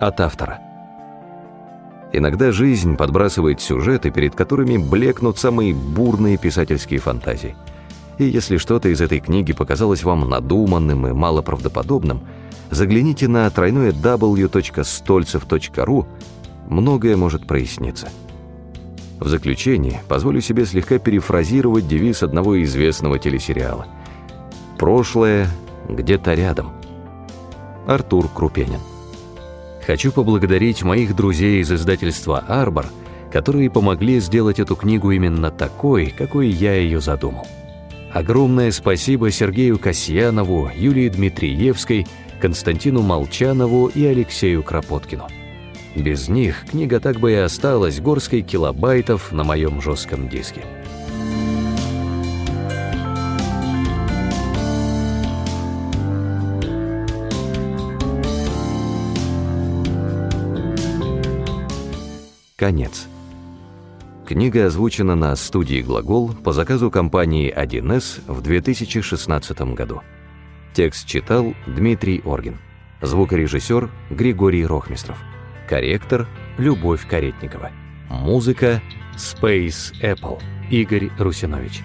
От автора. Иногда жизнь подбрасывает сюжеты, перед которыми блекнут самые бурные писательские фантазии. И если что-то из этой книги показалось вам надуманным и малоправдоподобным, загляните на тройное w.stolcev.ru, многое может проясниться. В заключение позволю себе слегка перефразировать девиз одного известного телесериала. «Прошлое где-то рядом». Артур Крупенин. Хочу поблагодарить моих друзей из издательства «Арбор», которые помогли сделать эту книгу именно такой, какой я ее задумал. Огромное спасибо Сергею Касьянову, Юлии Дмитриевской, Константину Молчанову и Алексею Кропоткину. Без них книга так бы и осталась горской килобайтов на моем жестком диске. Конец. Книга озвучена на студии «Глагол» по заказу компании 1С в 2016 году. Текст читал Дмитрий Оргин. Звукорежиссер Григорий Рохмистров. Корректор Любовь Каретникова. Музыка Space Apple Игорь Русинович.